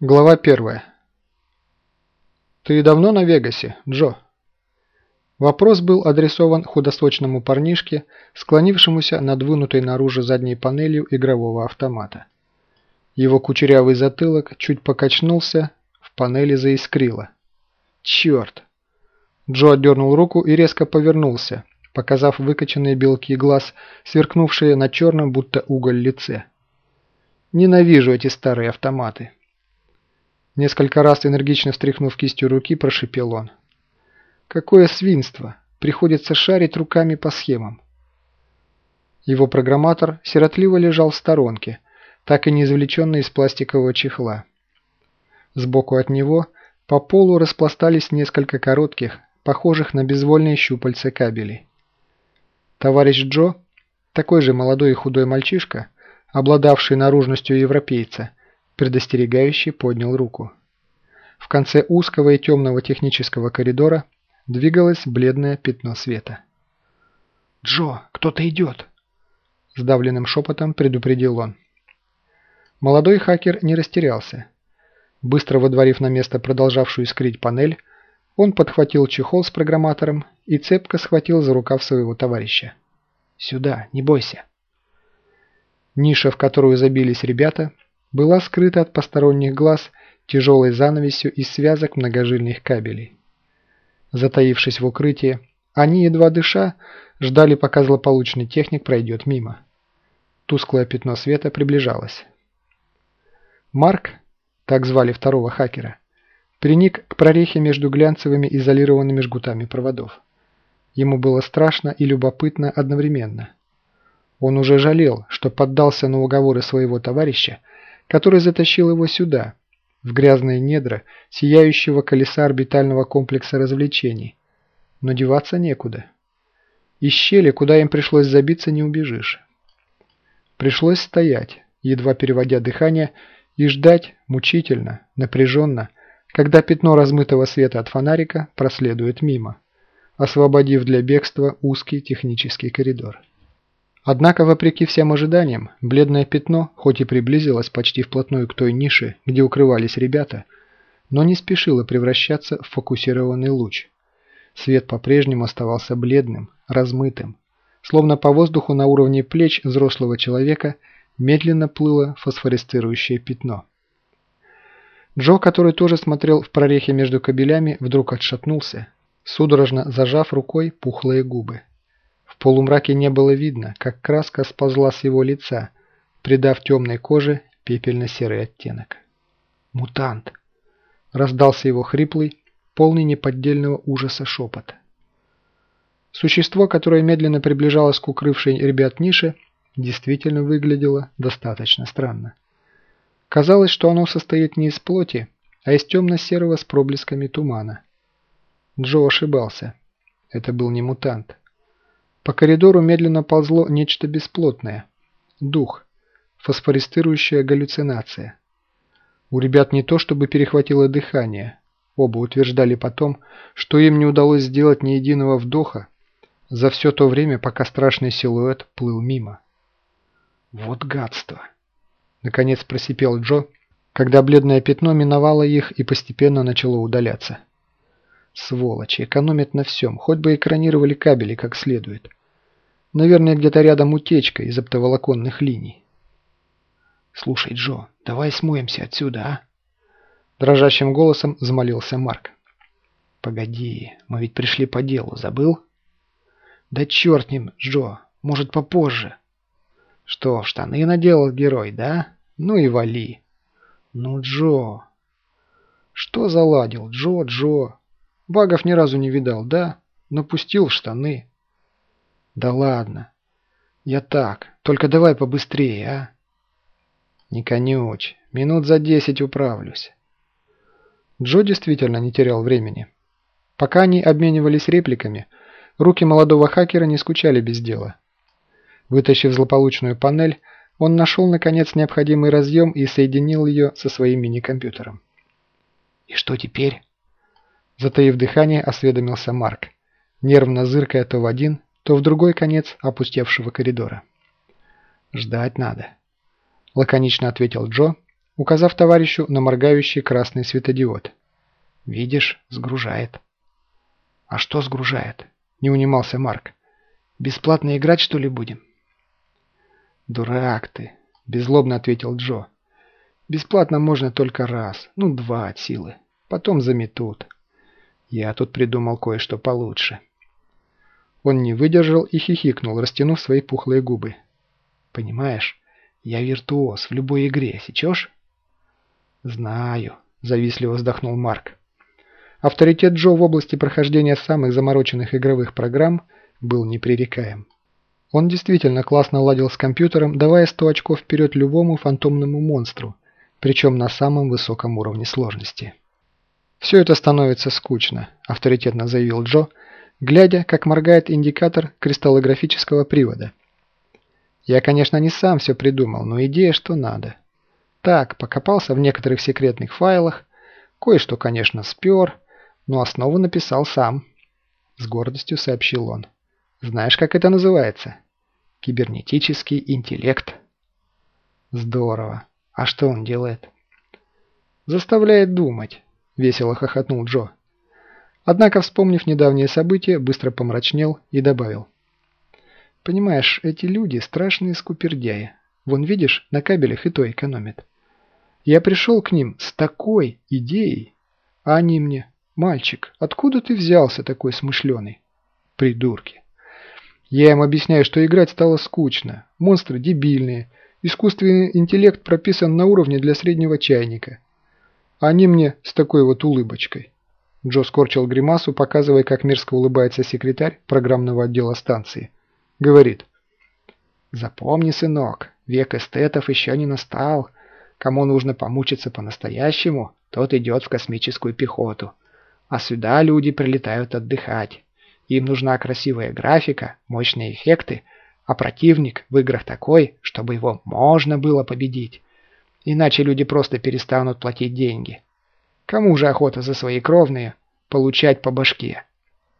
Глава 1. «Ты давно на Вегасе, Джо?» Вопрос был адресован худосочному парнишке, склонившемуся над вынутой наружу задней панелью игрового автомата. Его кучерявый затылок чуть покачнулся, в панели заискрило. «Черт!» Джо отдернул руку и резко повернулся, показав выкоченные белки глаз, сверкнувшие на черном, будто уголь лице. «Ненавижу эти старые автоматы!» Несколько раз энергично встряхнув кистью руки, прошипел он. «Какое свинство! Приходится шарить руками по схемам!» Его программатор сиротливо лежал в сторонке, так и не извлеченный из пластикового чехла. Сбоку от него по полу распластались несколько коротких, похожих на безвольные щупальца кабелей. Товарищ Джо, такой же молодой и худой мальчишка, обладавший наружностью европейца, предостерегающий поднял руку. В конце узкого и темного технического коридора двигалось бледное пятно света. «Джо, кто-то идет!» Сдавленным шепотом предупредил он. Молодой хакер не растерялся. Быстро водворив на место продолжавшую искрить панель, он подхватил чехол с программатором и цепко схватил за рукав своего товарища. «Сюда, не бойся!» Ниша, в которую забились ребята, была скрыта от посторонних глаз тяжелой занавесью из связок многожильных кабелей. Затаившись в укрытии, они, едва дыша, ждали, пока злополучный техник пройдет мимо. Тусклое пятно света приближалось. Марк, так звали второго хакера, приник к прорехе между глянцевыми изолированными жгутами проводов. Ему было страшно и любопытно одновременно. Он уже жалел, что поддался на уговоры своего товарища, который затащил его сюда, в грязные недра сияющего колеса орбитального комплекса развлечений. Но деваться некуда. Из щели, куда им пришлось забиться, не убежишь. Пришлось стоять, едва переводя дыхание, и ждать мучительно, напряженно, когда пятно размытого света от фонарика проследует мимо, освободив для бегства узкий технический коридор. Однако, вопреки всем ожиданиям, бледное пятно, хоть и приблизилось почти вплотную к той нише, где укрывались ребята, но не спешило превращаться в фокусированный луч. Свет по-прежнему оставался бледным, размытым. Словно по воздуху на уровне плеч взрослого человека медленно плыло фосфоресцирующее пятно. Джо, который тоже смотрел в прорехе между кабелями, вдруг отшатнулся, судорожно зажав рукой пухлые губы. В полумраке не было видно, как краска сползла с его лица, придав темной коже пепельно-серый оттенок. «Мутант!» – раздался его хриплый, полный неподдельного ужаса шепот. Существо, которое медленно приближалось к укрывшей ребят нише, действительно выглядело достаточно странно. Казалось, что оно состоит не из плоти, а из темно-серого с проблесками тумана. Джо ошибался. Это был не мутант. По коридору медленно ползло нечто бесплотное. Дух. Фосфористирующая галлюцинация. У ребят не то чтобы перехватило дыхание. Оба утверждали потом, что им не удалось сделать ни единого вдоха за все то время, пока страшный силуэт плыл мимо. «Вот гадство!» Наконец просипел Джо, когда бледное пятно миновало их и постепенно начало удаляться. Сволочи, экономят на всем, хоть бы экранировали кабели как следует. Наверное, где-то рядом утечка из оптоволоконных линий. «Слушай, Джо, давай смоемся отсюда, а?» Дрожащим голосом взмолился Марк. «Погоди, мы ведь пришли по делу, забыл?» «Да черт ним, Джо, может попозже». «Что, штаны наделал герой, да? Ну и вали». «Ну, Джо...» «Что заладил, Джо, Джо?» Багов ни разу не видал, да? Напустил в штаны. Да ладно. Я так. Только давай побыстрее, а? Не конючь. Минут за десять управлюсь. Джо действительно не терял времени. Пока они обменивались репликами, руки молодого хакера не скучали без дела. Вытащив злополучную панель, он нашел наконец необходимый разъем и соединил ее со своим мини-компьютером. «И что теперь?» Затаив дыхание, осведомился Марк, нервно зыркая то в один, то в другой конец опустевшего коридора. «Ждать надо», – лаконично ответил Джо указав товарищу на моргающий красный светодиод. «Видишь, сгружает». «А что сгружает?» – не унимался Марк. «Бесплатно играть, что ли, будем?» «Дурак ты!» – беззлобно ответил Джо. «Бесплатно можно только раз, ну два от силы. Потом заметут. Я тут придумал кое-что получше». Он не выдержал и хихикнул, растянув свои пухлые губы. «Понимаешь, я виртуоз в любой игре, сечешь?» «Знаю», – завистливо вздохнул Марк. Авторитет Джо в области прохождения самых замороченных игровых программ был непререкаем. Он действительно классно ладил с компьютером, давая 100 очков вперед любому фантомному монстру, причем на самом высоком уровне сложности. «Все это становится скучно», – авторитетно заявил Джо, глядя, как моргает индикатор кристаллографического привода. «Я, конечно, не сам все придумал, но идея что надо. Так, покопался в некоторых секретных файлах, кое-что, конечно, спер, но основу написал сам. С гордостью сообщил он. Знаешь, как это называется? Кибернетический интеллект. Здорово. А что он делает? Заставляет думать, весело хохотнул Джо. Однако, вспомнив недавние события, быстро помрачнел и добавил. Понимаешь, эти люди страшные скупердяи. Вон, видишь, на кабелях и то экономят. Я пришел к ним с такой идеей, а они мне «Мальчик, откуда ты взялся такой смышленый?» «Придурки». Я им объясняю, что играть стало скучно, монстры дебильные, искусственный интеллект прописан на уровне для среднего чайника. Они мне с такой вот улыбочкой. Джо скорчил гримасу, показывая, как мерзко улыбается секретарь программного отдела станции. Говорит. «Запомни, сынок, век эстетов еще не настал. Кому нужно помучиться по-настоящему, тот идет в космическую пехоту. А сюда люди прилетают отдыхать. Им нужна красивая графика, мощные эффекты, а противник в играх такой, чтобы его можно было победить. Иначе люди просто перестанут платить деньги. Кому же охота за свои кровные получать по башке?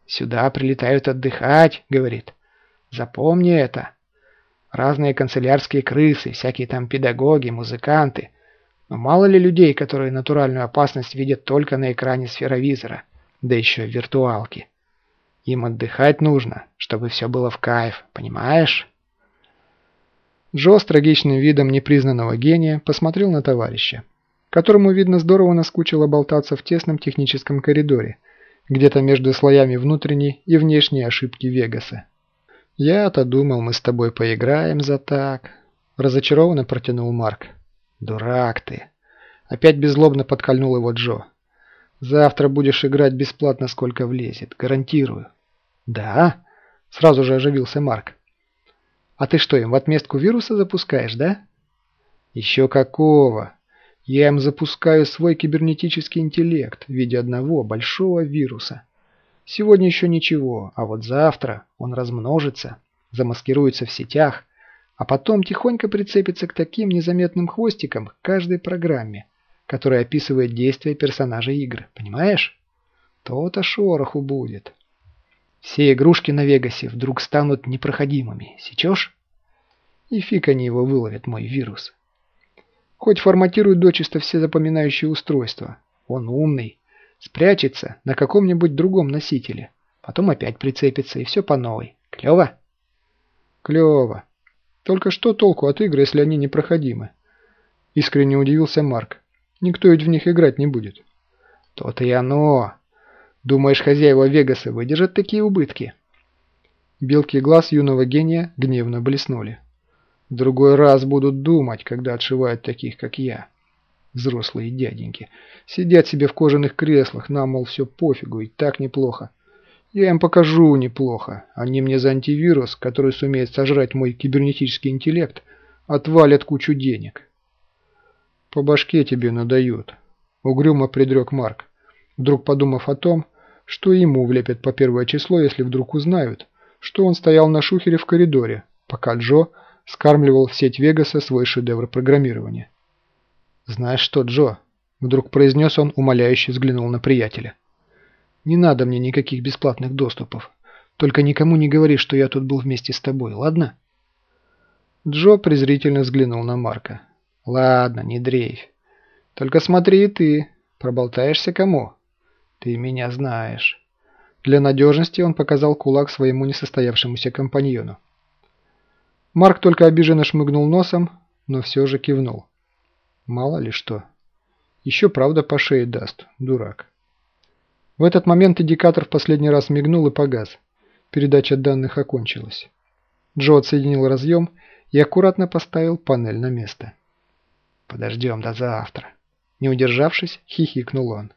Сюда прилетают отдыхать, говорит. Запомни это. Разные канцелярские крысы, всякие там педагоги, музыканты, но мало ли людей, которые натуральную опасность видят только на экране сферовизора, да еще в виртуалке. Им отдыхать нужно, чтобы все было в кайф, понимаешь? Джо с трагичным видом непризнанного гения посмотрел на товарища, которому, видно, здорово наскучило болтаться в тесном техническом коридоре, где-то между слоями внутренней и внешней ошибки Вегаса. «Я-то думал, мы с тобой поиграем за так», – разочарованно протянул Марк. «Дурак ты!» Опять беззлобно подкольнул его Джо. «Завтра будешь играть бесплатно, сколько влезет. Гарантирую». «Да?» Сразу же оживился Марк. «А ты что, им в отместку вируса запускаешь, да?» «Еще какого! Я им запускаю свой кибернетический интеллект в виде одного большого вируса. Сегодня еще ничего, а вот завтра он размножится, замаскируется в сетях, а потом тихонько прицепится к таким незаметным хвостикам каждой программе, которая описывает действия персонажей игр, понимаешь? То-то шороху будет. Все игрушки на Вегасе вдруг станут непроходимыми, сечешь? И фиг они его выловят, мой вирус. Хоть форматирует дочисто все запоминающие устройства. Он умный, спрячется на каком-нибудь другом носителе, потом опять прицепится и все по новой. Клево? Клево. Только что толку от игр, если они непроходимы? Искренне удивился Марк. Никто ведь в них играть не будет. То-то и оно. Думаешь, хозяева Вегаса выдержат такие убытки? Белки глаз юного гения гневно блеснули. другой раз будут думать, когда отшивают таких, как я. Взрослые дяденьки. Сидят себе в кожаных креслах, нам, мол, все пофигу, и так неплохо. Я им покажу неплохо. Они мне за антивирус, который сумеет сожрать мой кибернетический интеллект, отвалят кучу денег. По башке тебе надают. Угрюмо предрек Марк, вдруг подумав о том, что ему влепят по первое число, если вдруг узнают, что он стоял на шухере в коридоре, пока Джо скармливал в сеть Вегаса свой шедевр программирования. «Знаешь что, Джо?» – вдруг произнес он, умоляюще взглянул на приятеля. Не надо мне никаких бесплатных доступов. Только никому не говори, что я тут был вместе с тобой, ладно?» Джо презрительно взглянул на Марка. «Ладно, не дрейфь. Только смотри и ты. Проболтаешься кому? Ты меня знаешь. Для надежности он показал кулак своему несостоявшемуся компаньону. Марк только обиженно шмыгнул носом, но все же кивнул. Мало ли что. Еще правда по шее даст, дурак. В этот момент индикатор в последний раз мигнул и погас. Передача данных окончилась. Джо отсоединил разъем и аккуратно поставил панель на место. «Подождем до завтра». Не удержавшись, хихикнул он.